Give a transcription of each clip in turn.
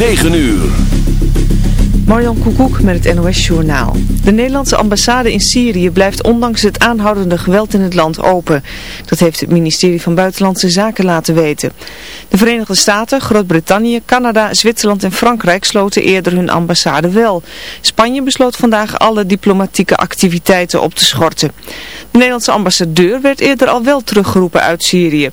9 uur. Marjan Koekoek met het NOS Journaal. De Nederlandse ambassade in Syrië blijft ondanks het aanhoudende geweld in het land open. Dat heeft het ministerie van Buitenlandse Zaken laten weten. De Verenigde Staten, Groot-Brittannië, Canada, Zwitserland en Frankrijk sloten eerder hun ambassade wel. Spanje besloot vandaag alle diplomatieke activiteiten op te schorten. De Nederlandse ambassadeur werd eerder al wel teruggeroepen uit Syrië.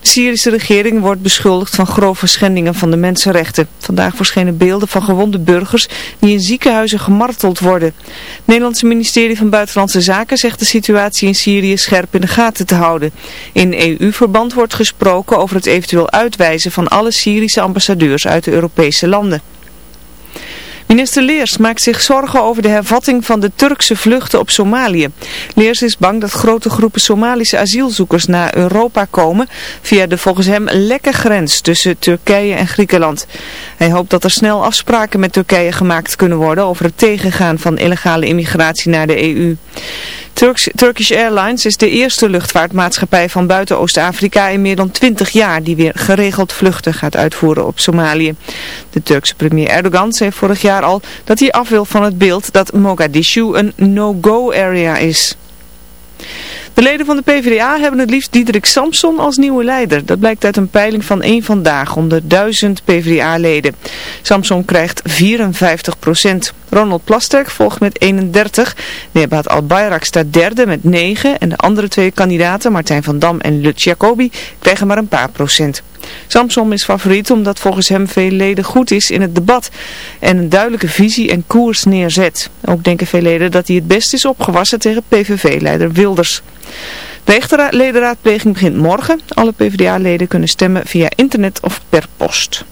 De Syrische regering wordt beschuldigd van grove schendingen van de mensenrechten. Vandaag verschenen beelden van gewonde burgers die in ziekenhuizen gemarteld worden. Het Nederlandse ministerie van Buitenlandse Zaken zegt de situatie in Syrië scherp in de gaten te houden. In EU-verband wordt gesproken over het eventueel uitwijzen van alle Syrische ambassadeurs uit de Europese landen. Minister Leers maakt zich zorgen over de hervatting van de Turkse vluchten op Somalië. Leers is bang dat grote groepen Somalische asielzoekers naar Europa komen via de volgens hem lekke grens tussen Turkije en Griekenland. Hij hoopt dat er snel afspraken met Turkije gemaakt kunnen worden over het tegengaan van illegale immigratie naar de EU. Turkish Airlines is de eerste luchtvaartmaatschappij van buiten Oost-Afrika in meer dan 20 jaar die weer geregeld vluchten gaat uitvoeren op Somalië. De Turkse premier Erdogan zei vorig jaar al dat hij af wil van het beeld dat Mogadishu een no-go area is. De leden van de PvdA hebben het liefst Diederik Samson als nieuwe leider. Dat blijkt uit een peiling van één vandaag onder duizend PvdA-leden. Samson krijgt 54 procent. Ronald Plasterk volgt met 31. Nebat Al-Bayrak staat derde met 9. En de andere twee kandidaten, Martijn van Dam en Lut Jacobi, krijgen maar een paar procent. Samson is favoriet omdat volgens hem veel leden goed is in het debat en een duidelijke visie en koers neerzet. Ook denken veel leden dat hij het best is opgewassen tegen PVV-leider Wilders. De echte ledenraadpleging begint morgen. Alle PvdA-leden kunnen stemmen via internet of per post.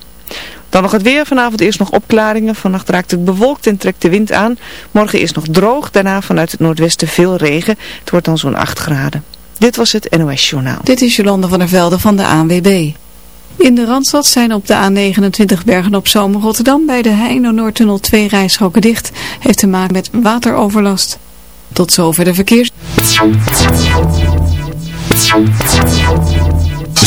Dan nog het weer. Vanavond eerst nog opklaringen. Vannacht raakt het bewolkt en trekt de wind aan. Morgen eerst nog droog. Daarna vanuit het noordwesten veel regen. Het wordt dan zo'n 8 graden. Dit was het NOS Journaal. Dit is Jolande van der Velde van de ANWB. In de Randstad zijn op de A29 Bergen op Zoom Rotterdam bij de Heino Noordtunnel twee rijstroken dicht. Heeft te maken met wateroverlast. Tot zover de verkeers.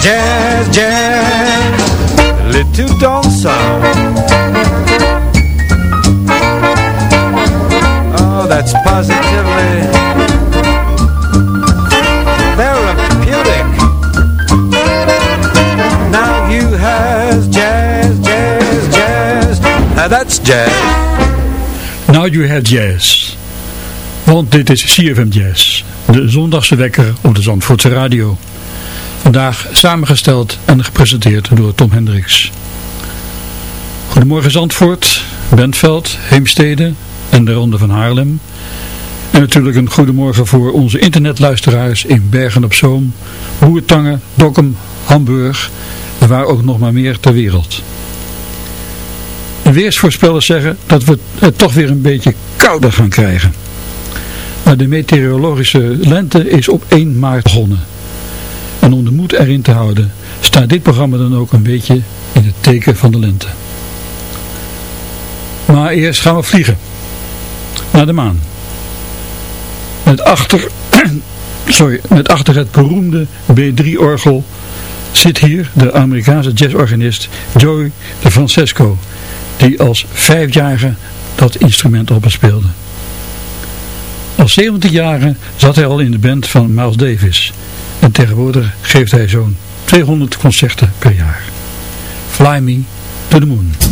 jazz, jazz Little don't sound Oh, that's positively Therapeutic Now you have jazz, jazz, jazz Now that's jazz Now You Have Jazz. Want dit is CFM Jazz, de zondagse wekker op de Zandvoortse radio. Vandaag samengesteld en gepresenteerd door Tom Hendricks. Goedemorgen Zandvoort, Bentveld, Heemstede en de Ronde van Haarlem. En natuurlijk een goedemorgen voor onze internetluisteraars in Bergen op Zoom, Boertangen, Dokkum, Hamburg en waar ook nog maar meer ter wereld. De weersvoorspellers zeggen dat we het toch weer een beetje kouder gaan krijgen. Maar de meteorologische lente is op 1 maart begonnen. En om de moed erin te houden, staat dit programma dan ook een beetje in het teken van de lente. Maar eerst gaan we vliegen. Naar de maan. Met achter, sorry, met achter het beroemde B3-orgel zit hier de Amerikaanse jazzorganist Joey de Francesco die als vijfjarige dat instrument op speelde. Als 70-jarige zat hij al in de band van Miles Davis en tegenwoordig geeft hij zo'n 200 concerten per jaar. Fly Me to the Moon.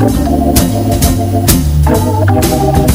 Thank you.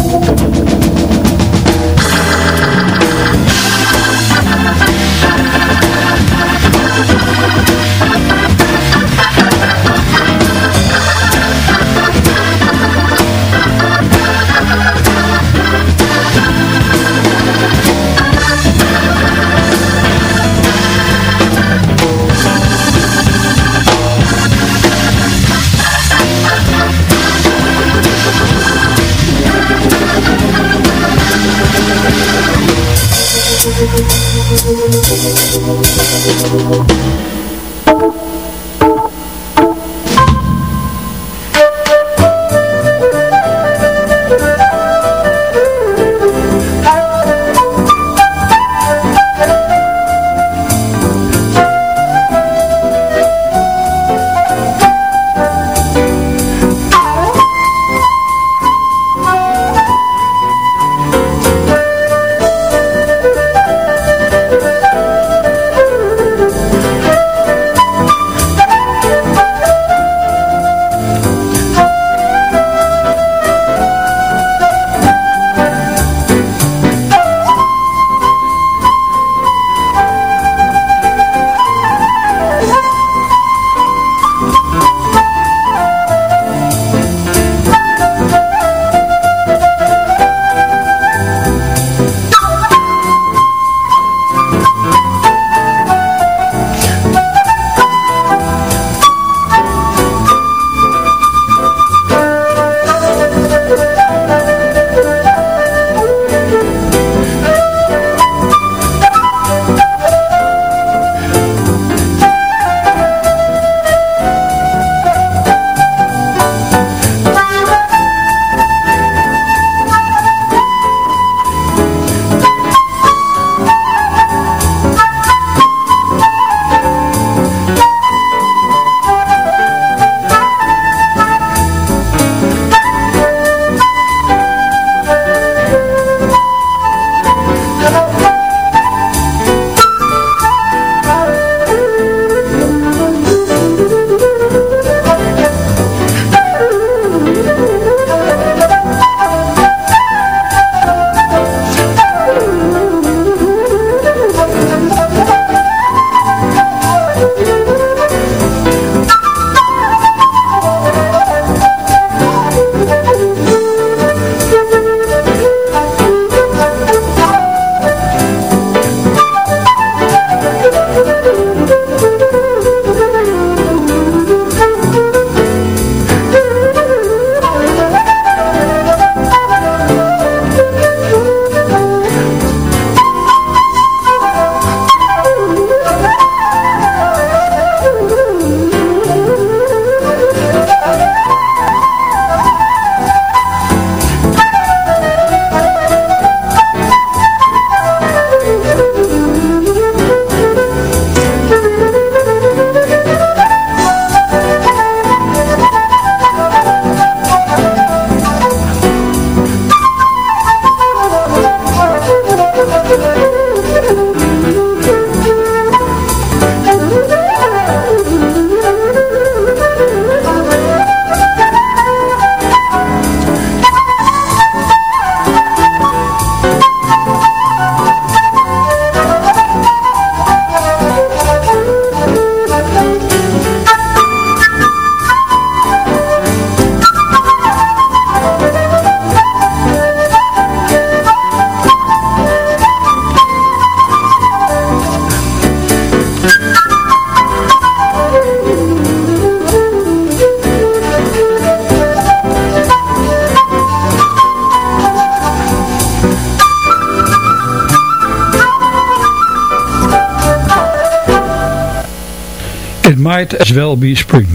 As Well Be Spring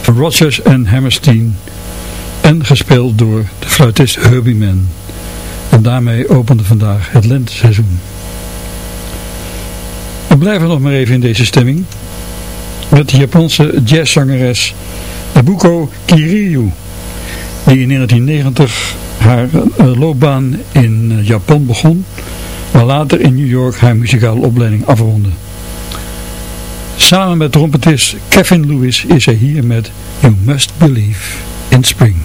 van Rogers en Hammerstein en gespeeld door de fluitist Herbie Mann. En daarmee opende vandaag het lenteseizoen. We blijven nog maar even in deze stemming met de Japanse jazzzangeres Nabuko Kiryu die in 1990 haar eh, loopbaan in eh, Japan begon maar later in New York haar muzikale opleiding afrondde. Samen met trompetist Kevin Lewis is hij hier met You Must Believe in Spring.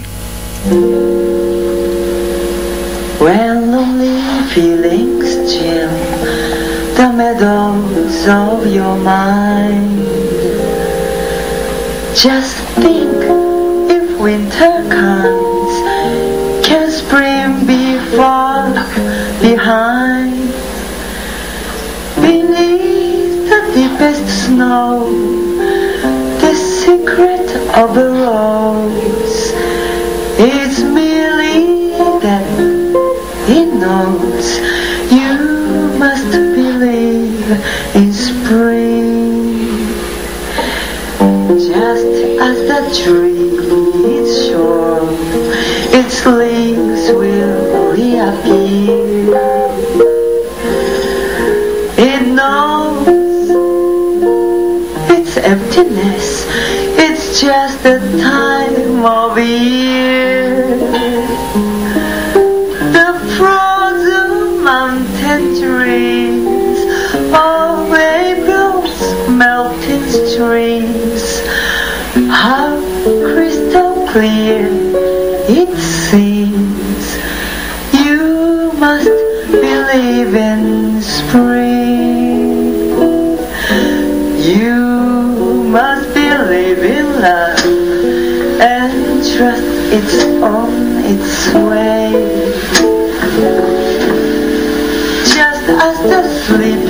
Sleep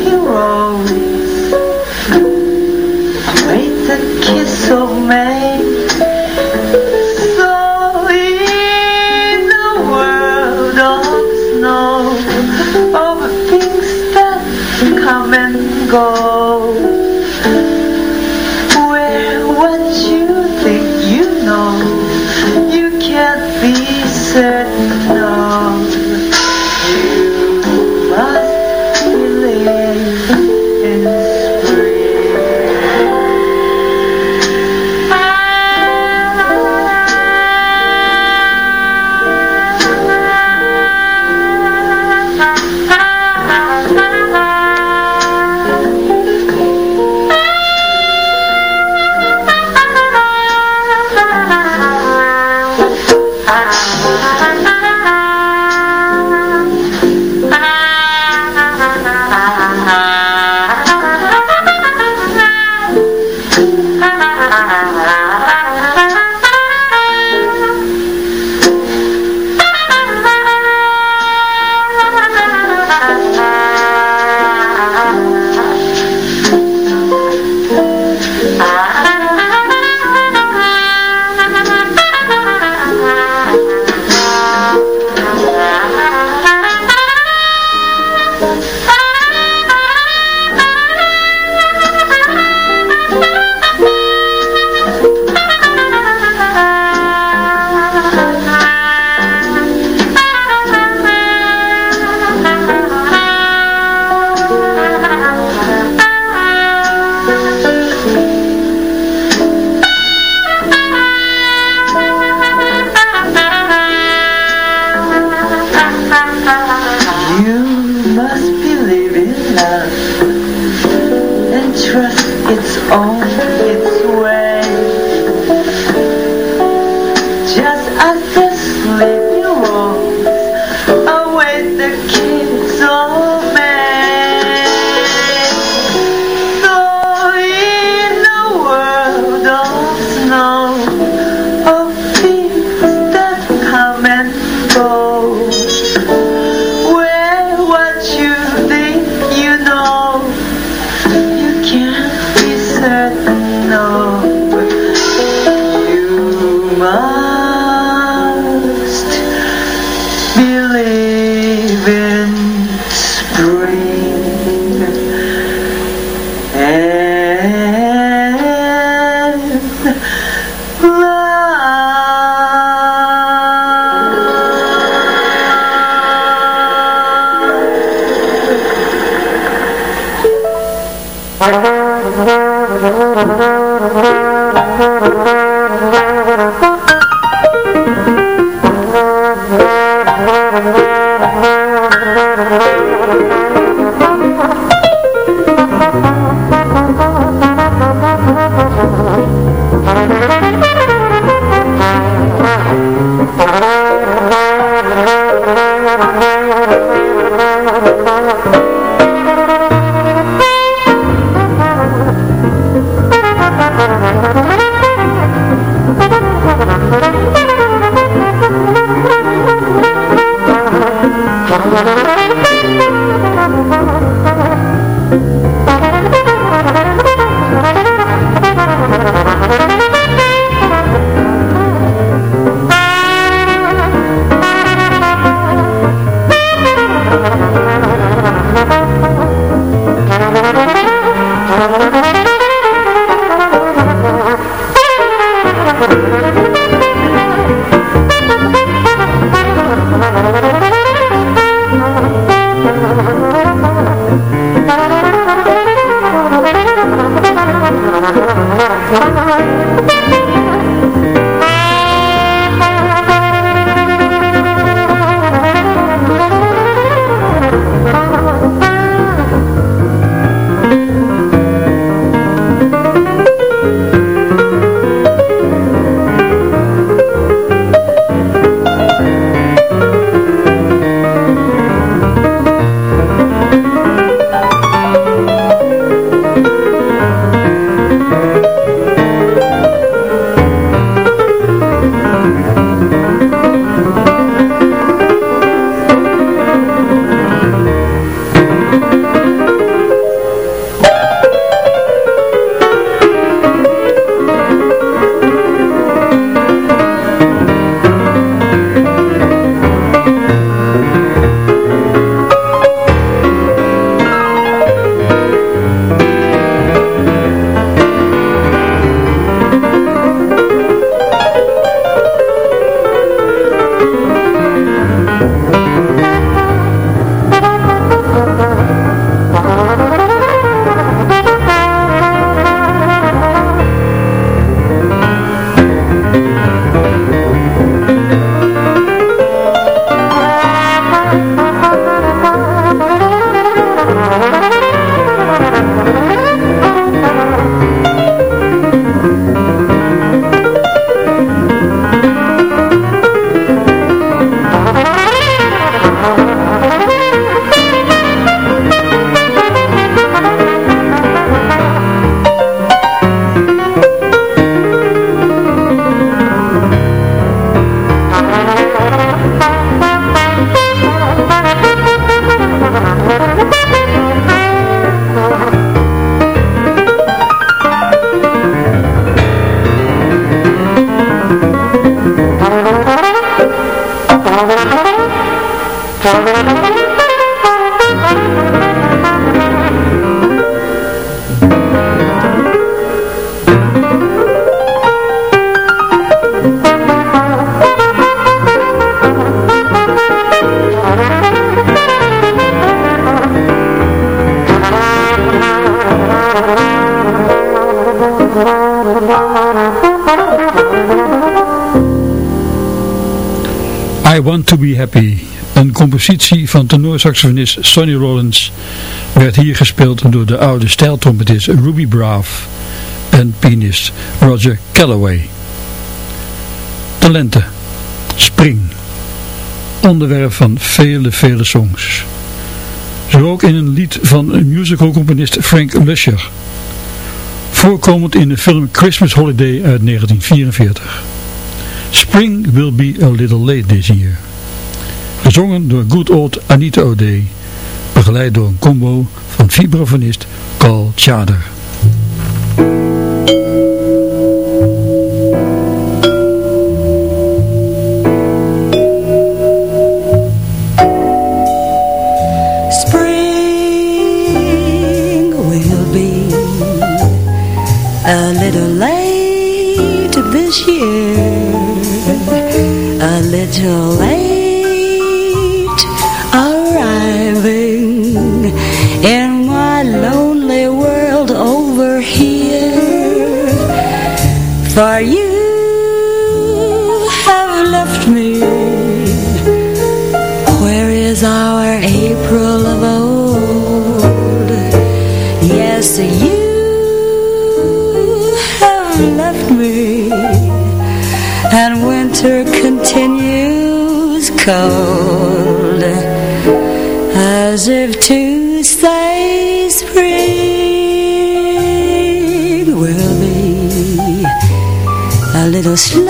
Mm-hmm. Want To Be Happy, een compositie van tenorsaxofonist Sonny Rollins, werd hier gespeeld door de oude stijltrompetist Ruby Braff en pianist Roger Calloway. Talenten, Spring, onderwerp van vele, vele songs. Zo ook in een lied van musicalcomponist Frank Lusher, voorkomend in de film Christmas Holiday uit 1944. Spring Will Be A Little Late This Year. Gezongen door good old Anita O'Day. Begeleid door een combo van vibrafonist Carl Chader. Winter continues cold As if to say spring will be a little slow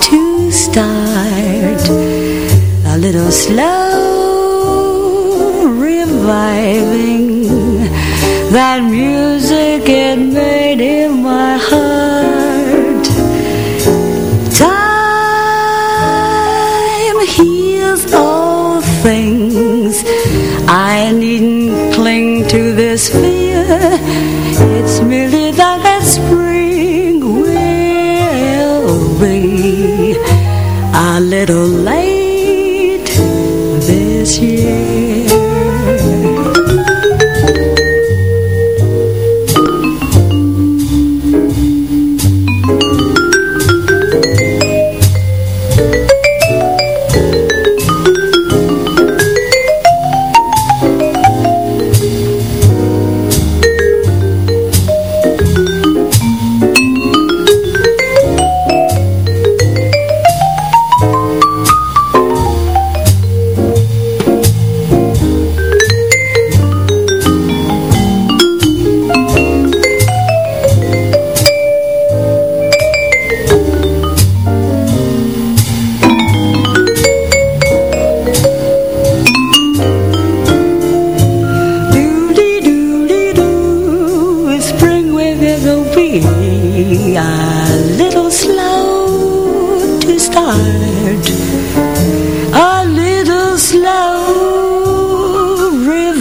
to start A little slow reviving That music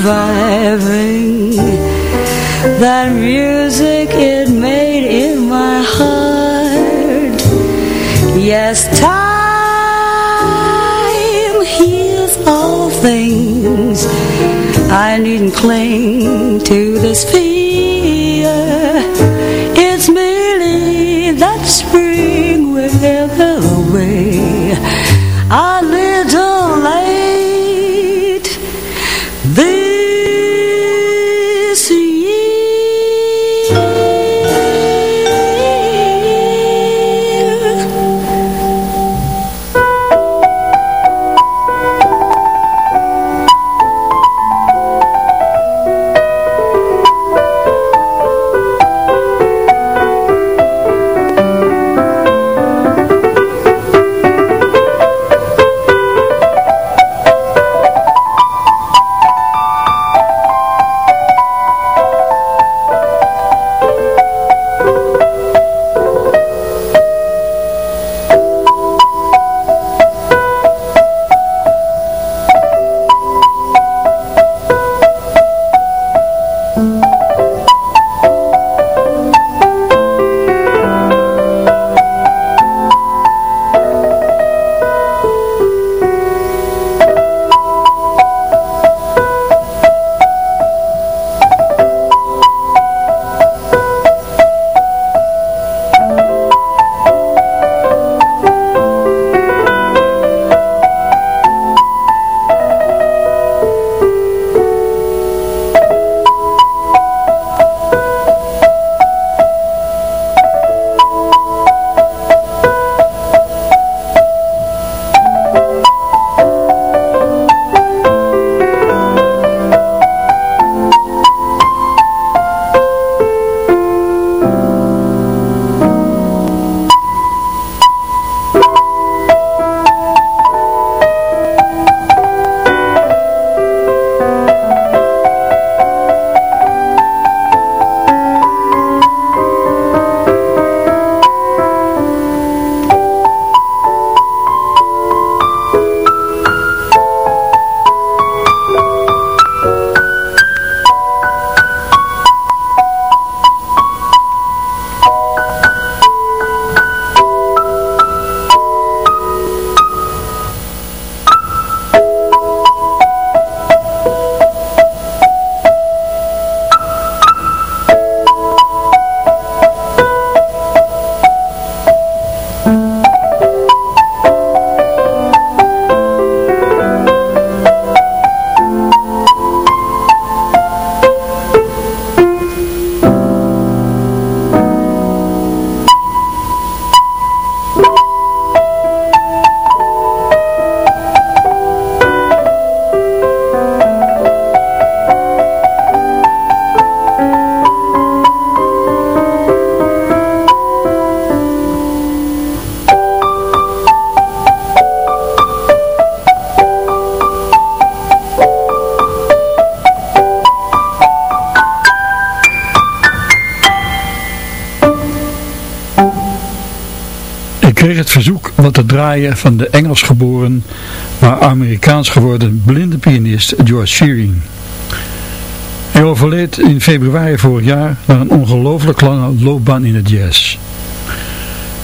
reviving that music it made in my heart. Yes, time heals all things. I needn't cling to this fear van de Engels geboren, maar Amerikaans geworden blinde pianist George Shearing. Hij overleed in februari vorig jaar na een ongelooflijk lange loopbaan in het jazz.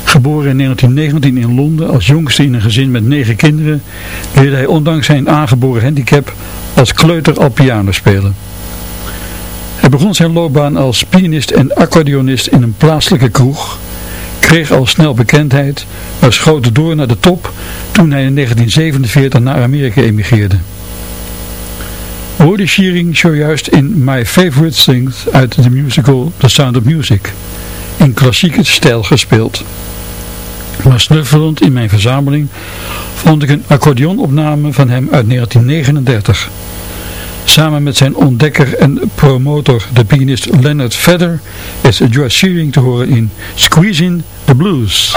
Geboren in 1919 in Londen als jongste in een gezin met negen kinderen, leerde hij ondanks zijn aangeboren handicap als kleuter al piano spelen. Hij begon zijn loopbaan als pianist en accordeonist in een plaatselijke kroeg, kreeg al snel bekendheid, maar schoot door naar de top toen hij in 1947 naar Amerika emigreerde. We hoorden Shearing zojuist in My Favorite Things uit de musical The Sound of Music, in klassieke stijl gespeeld. Maar snuffelend in mijn verzameling vond ik een accordeonopname van hem uit 1939. Samen met zijn ontdekker en promotor, de pianist Leonard Vedder, is George Shearing te horen in Squeezing the Blues.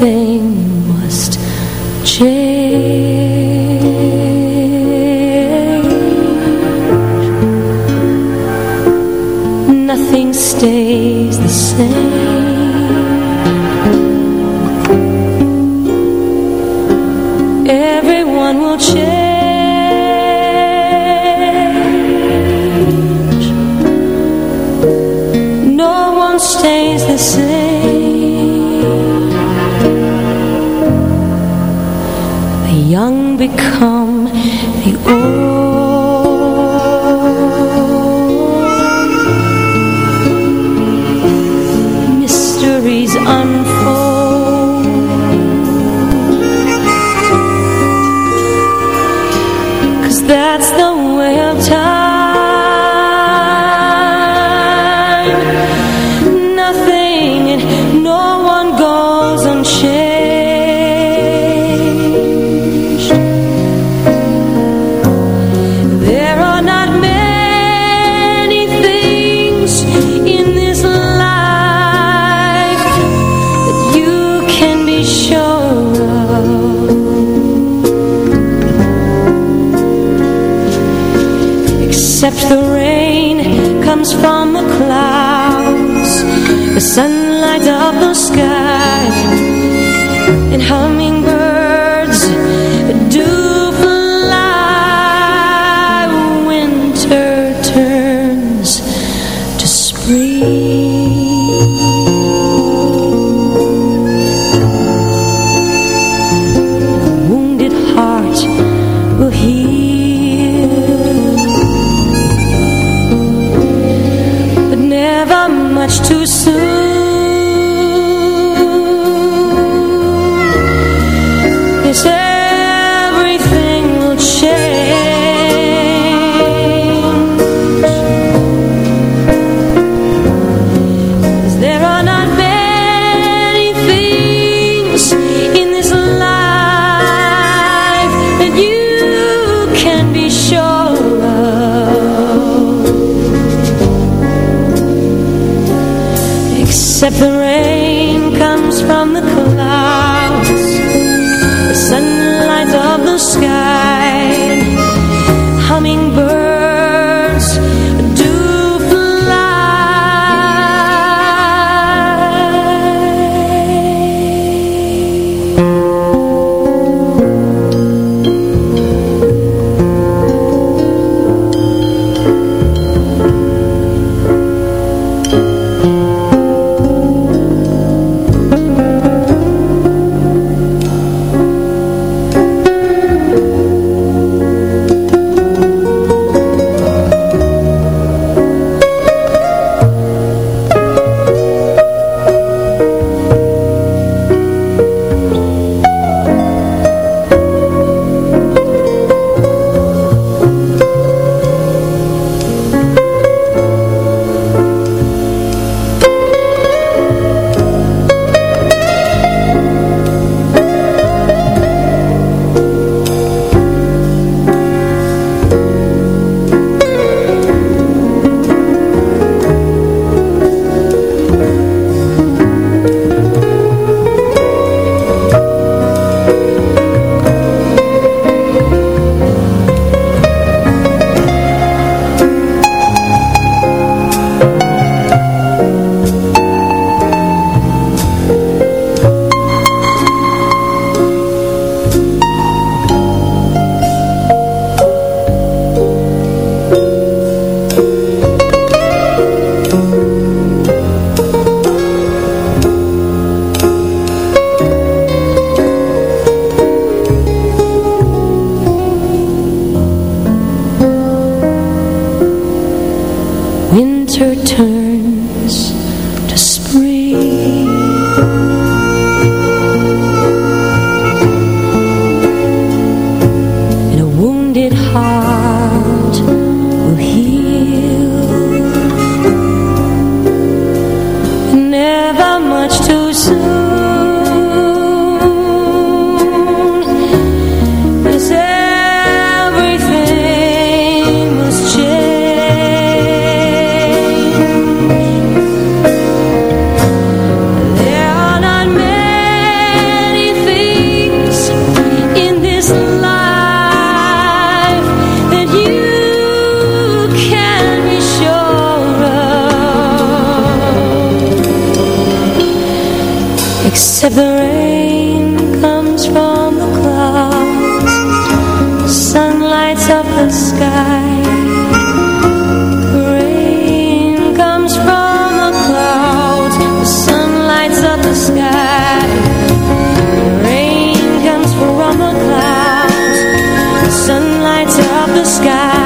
everything must change. Nothing stays the same. Are lights up the sky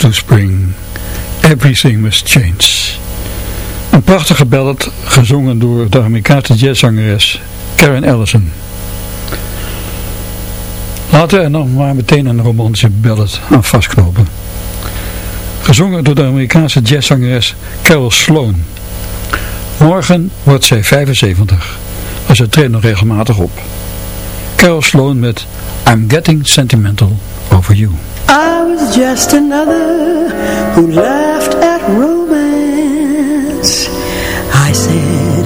to spring. Everything must change. Een prachtige ballad gezongen door de Amerikaanse jazzzangeres Karen Ellison. Laten we er nog maar meteen een romantische ballad aan vastknopen. Gezongen door de Amerikaanse jazzzangeres Carol Sloan. Morgen wordt zij 75, maar ze treedt nog regelmatig op. Carol Sloan met I'm Getting Sentimental Over You. I was just another who laughed at romance. I said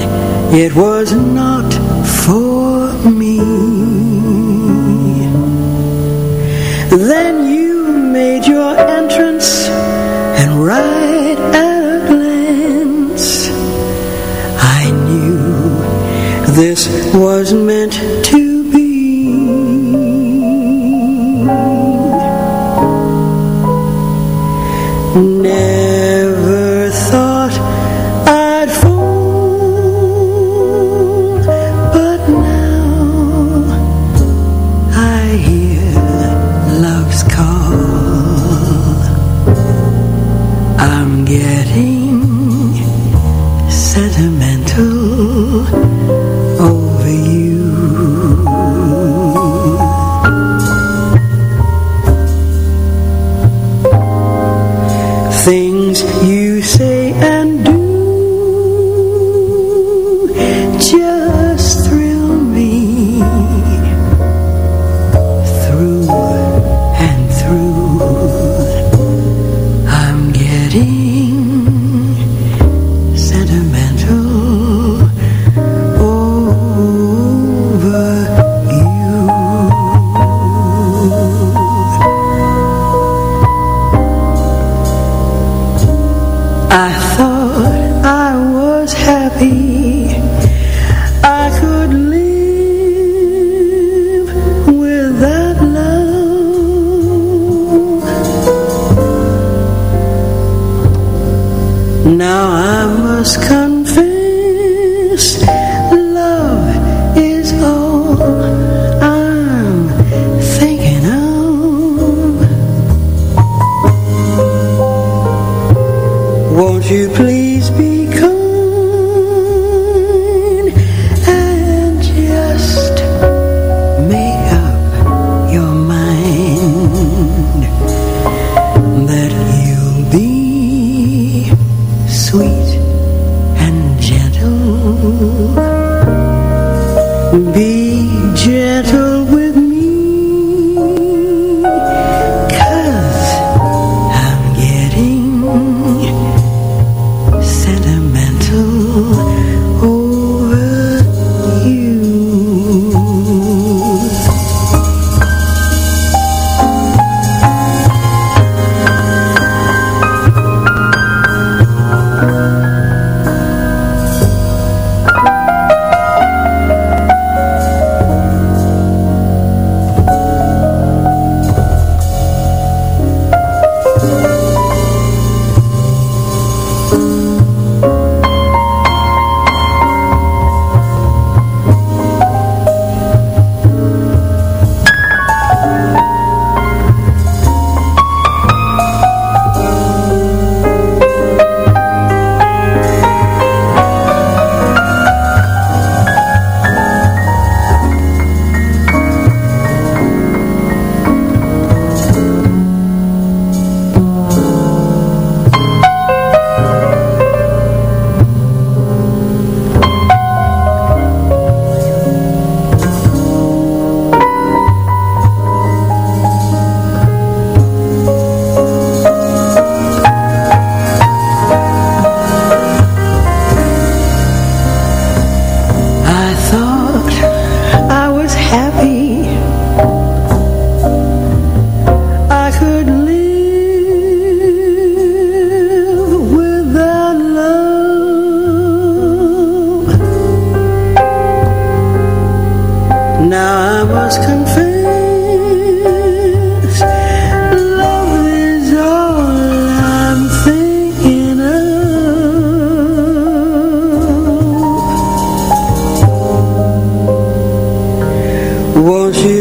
it was not for me. Then you made your entrance and right at a glance I knew this was meant to Won't you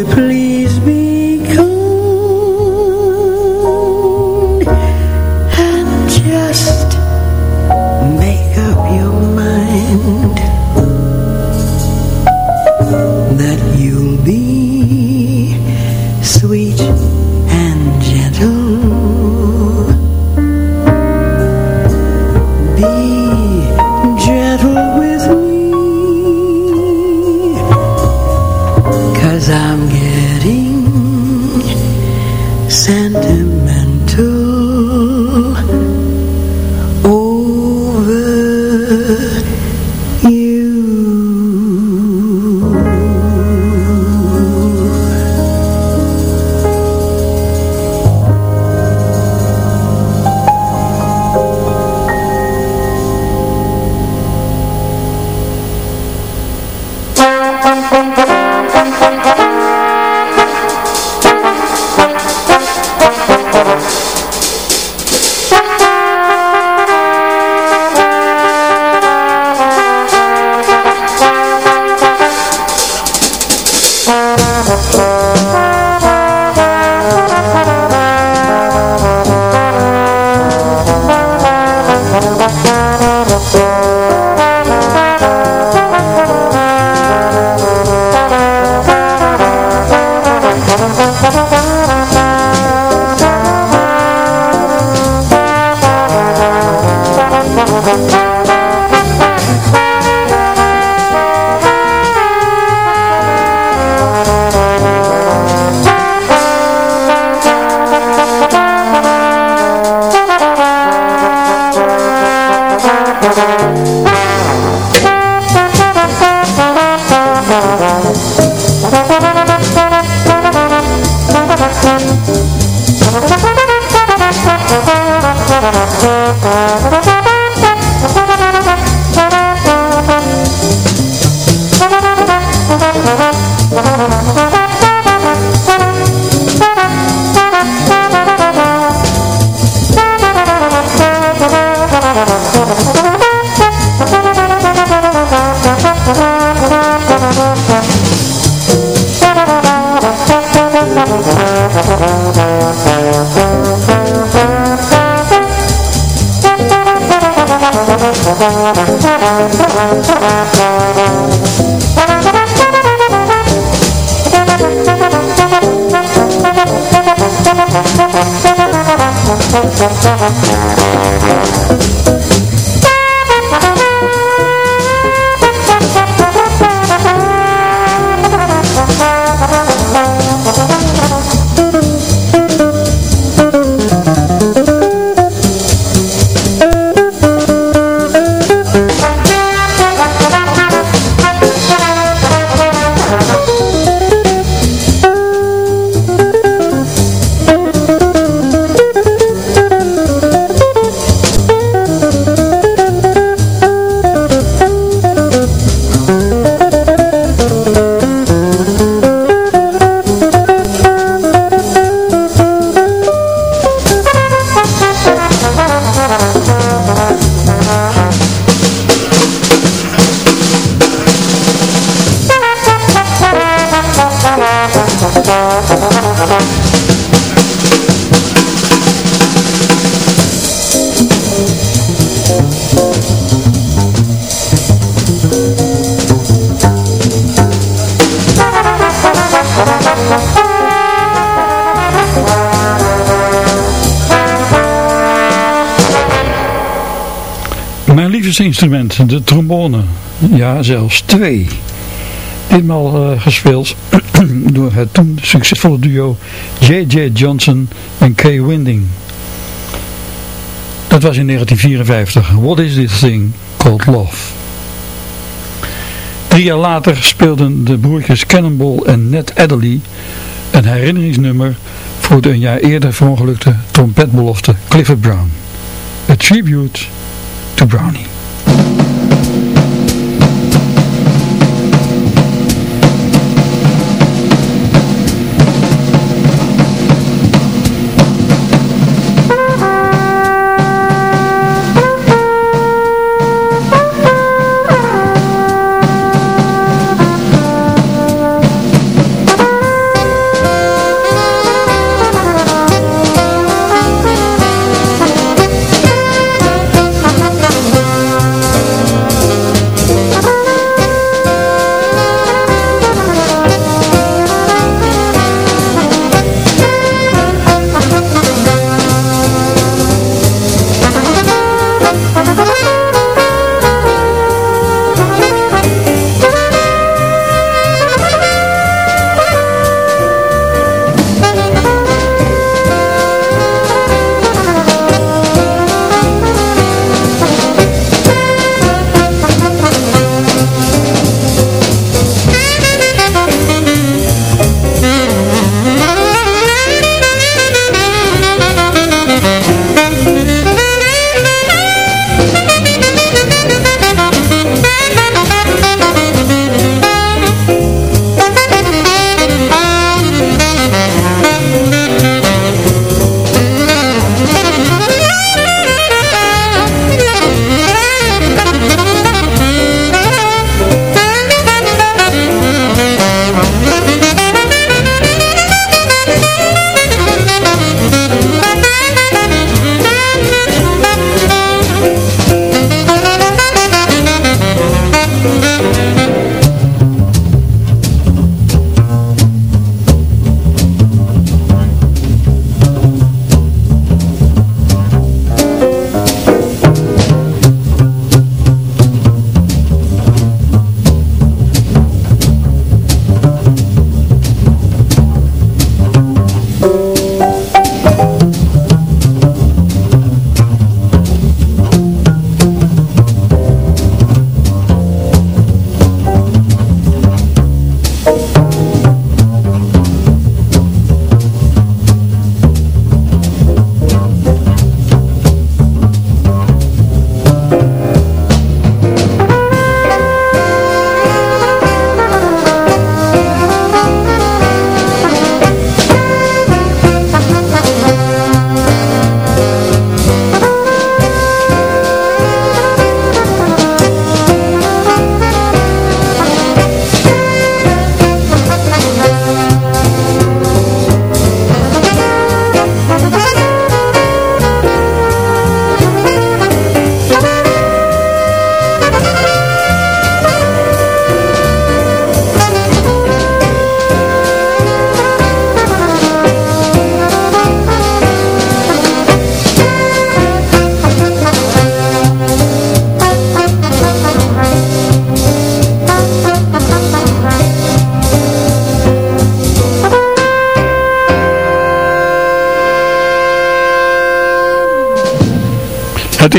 Liefdesinstrument, de trombone. Ja, zelfs twee. Ditmaal uh, gespeeld door het toen succesvolle duo J.J. Johnson en Kay Winding. Dat was in 1954. What is this thing called love? Drie jaar later speelden de broertjes Cannonball en Ned Adderley een herinneringsnummer voor de een jaar eerder verongelukte trompetbelofte Clifford Brown. A tribute to Brownie.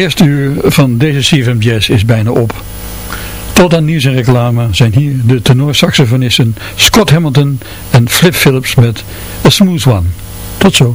Eerste uur van deze CFM Jazz is bijna op. Tot aan nieuws en reclame zijn hier de tenorsaxofonisten Scott Hamilton en Flip Phillips met A Smooth One. Tot zo.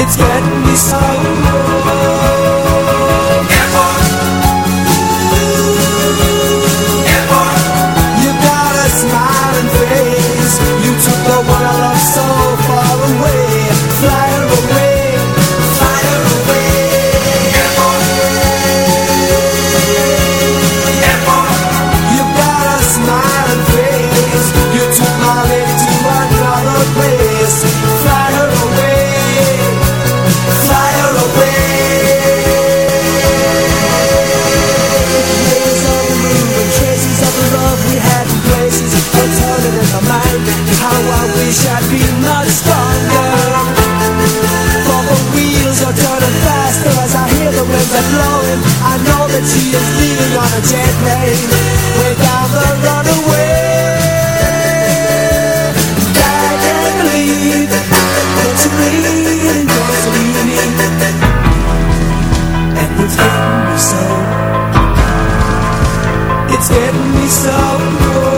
It's getting me so. Blowing I know that she is leaving on a jet plane Way down the runaway. I can't believe That you really just leave me And it's getting me so It's getting me so